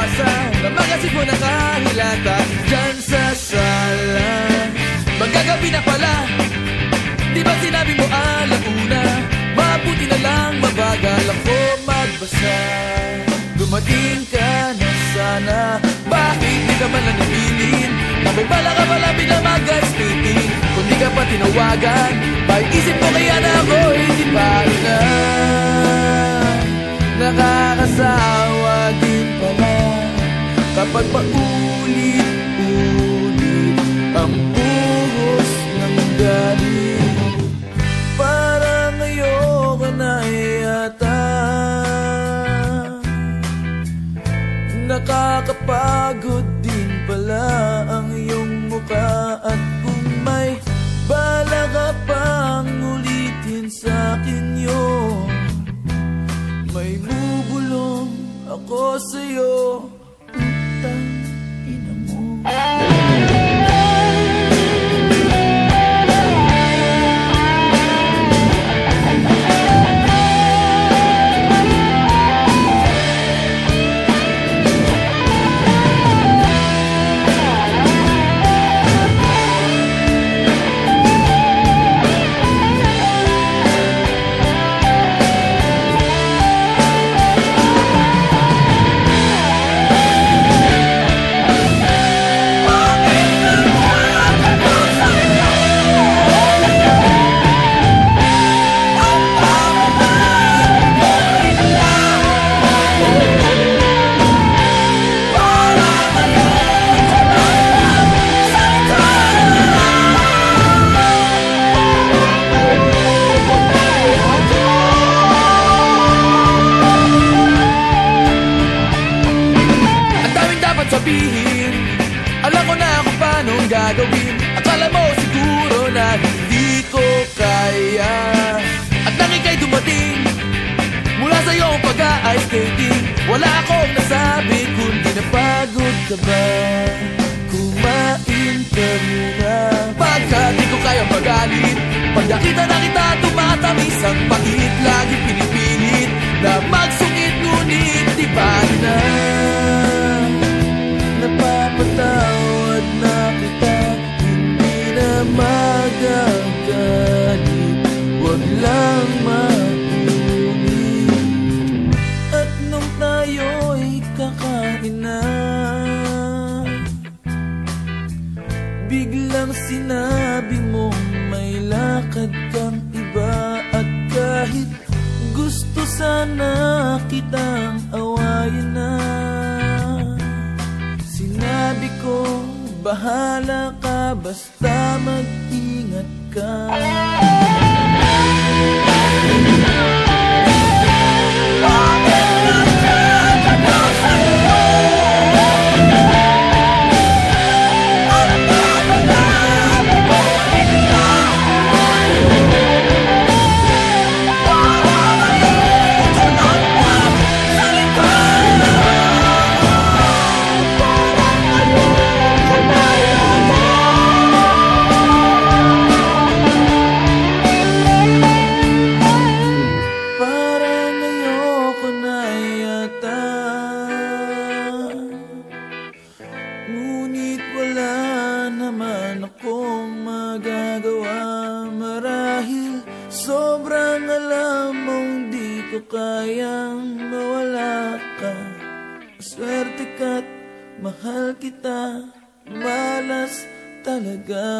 pag-asa Na magasin mo nakahilata Diyan sa sala. Magagabi na pala Di ba sinabi mo alauna? Mabuti na lang mabagal ako magbasa. Dumating ka na sana Bakit di ka man nanimilin Na may bala ka pala pinamagasmitin Kung di ka pa tinawagan Paisip mo kaya na ako'y di pa ina. Nakakasama Kapag paulit-ulit Ang buhos ng galit Parang ayoko na yata Nakakapagod din pala ang iyong mukha. At kung may bala pang ulitin sa akin yun May bubulong ako sa'yo sabihin? Alam ko na kung paano gagawin. Akala mo siguro na hindi ko kaya. At nang ika'y dumating Mula sa iyong pag-ice skating Wala akong nasabi kundi napagod ka ba. Kumain ka muna. Pagkat di ko kaya magalit Pag nakita na kita tumatamis ang pangit Lagi pinipilit na magsungit Ngunit di pa na sana kitang awayin na. Sinabi ko, bahala ka basta mag-ingat ka ko kayang mawala ka. Swerte ka't mahal kita Malas talaga